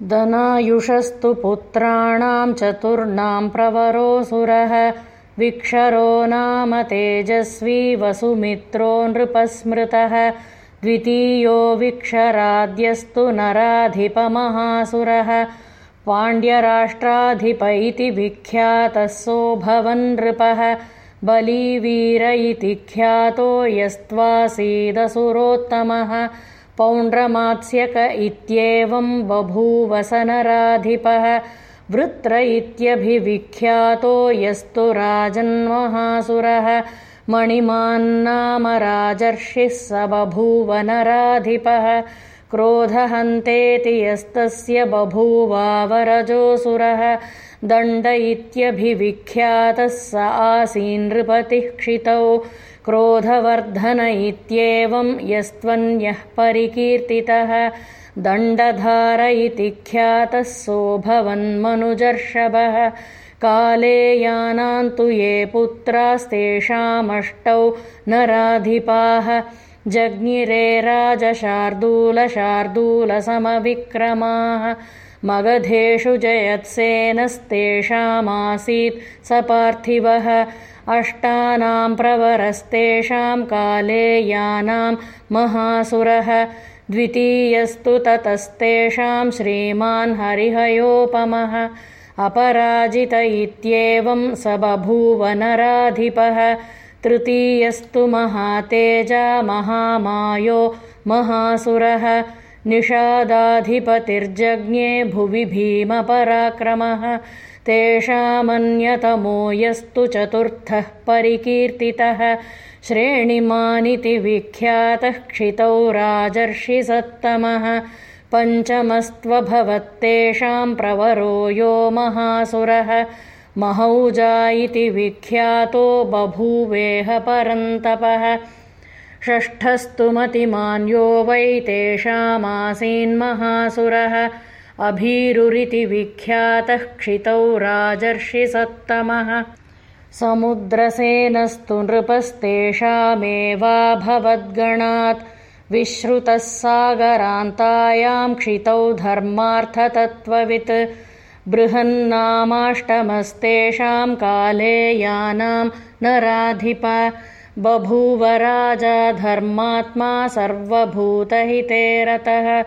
दनायुषस्तु पुत्राणां चतुर्णां प्रवरोऽसुरः विक्षरो नाम तेजस्वी वसुमित्रो नृपस्मृतः द्वितीयो विक्षराद्यस्तु नराधिपमहासुरः पाण्ड्यराष्ट्राधिप इति विख्यातः सोऽभवन् नृपः बलीवीर इति ख्यातो यस्त्वासीदसुरोत्तमः पौण्ड्रमात्स्यक इत्येवं बभूवसनराधिपः वृत्र इत्यभिविख्यातो यस्तु राजन्महासुरः मणिमान्नाम राजर्षिः स बभूवनराधिपः क्रोधहन्तेति यस्तस्य बभूवावरजोऽसुरः दण्ड इत्यभिविख्यातः स आसीनृपतिः क्षितौ क्रोधवर्धन इत्येवं यस्त्वन्यः परिकीर्तितः दण्डधार इति ख्यातः सोऽभवन्मनुजर्षभः काले यानान्तु ये पुत्रास्तेषामष्टौ नराधिपाः। जज्ञिरे राजशार्दूलशार्दूलसमविक्रमाः। मगधेषु जयत्सेनस्तेषामासीत् स पार्थिवः अष्टानां प्रवरस्तेषां काले यानां महासुरः द्वितीयस्तु ततस्तेषां श्रीमान् हरिहयोपमः अपराजित इत्येवं स बभूवनराधिपः तृतीयस्तु महातेजा महामायो महासुरः निषादाधिपतिर्जज्ञे भुवि भीमपराक्रमः तेषामन्यतमो यस्तु चतुर्थः परिकीर्तितः। श्रेणिमानिति विख्यातः क्षितौ राजर्षिसत्तमः पञ्चमस्त्वभवत्तेषां प्रवरो यो महासुरः। महौजा इति विख्यातो बभूवेह परन्तपः। षष्ठस्तु मतिमान्यो वै तेषामासीन्महासुरः अभीरुरिति विख्यातः क्षितौ राजर्षिसत्तमः। समुद्रसेनस्तु नृपस्तेषामेवाभवद्गणात्। विश्रुतः सागरान्तायां क्षितौ धर्मार्थतत्त्ववित्। बृहन्नामाष्टमस्तेषां काले यानां नराधिप। बभूव राजा धर्मात्मा सर्वभूतहिते रतः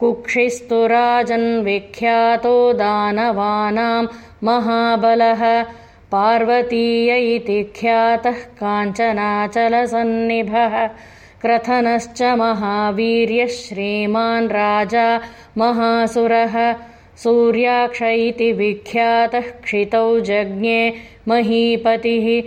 कुक्षिस्तु राजन्विख्यातो दानवानां महाबलः। पार्वतीय इति ख्यातः काञ्चनाचलसन्निभः। क्रथनश्च महावीर्यः श्रीमान् राजा महासुरः। सूर्याक्ष इति विख्यातः क्षितौ जज्ञे महीपतिः।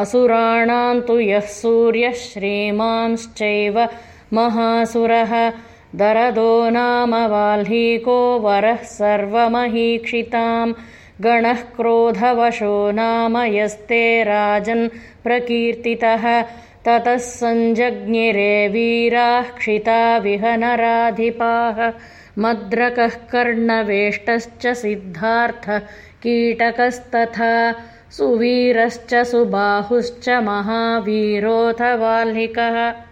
असुराणां तु यः सूर्यः श्रीमांश्चैव महासुरः दरदो नाम वाल्हीको वरः सर्वमहीक्षितां गणः क्रोधवशो नाम यस्ते राजन् प्रकीर्तितः। ततः सञ्जज्ञिरे वीराः क्षिता विहनराधिपाः मद्रकः कर्णवेष्टश्च सिद्धार्थः कीटकस्तथा। सुवीरश्च सुबाहुश्च महावीरोऽथ वाल्हिकः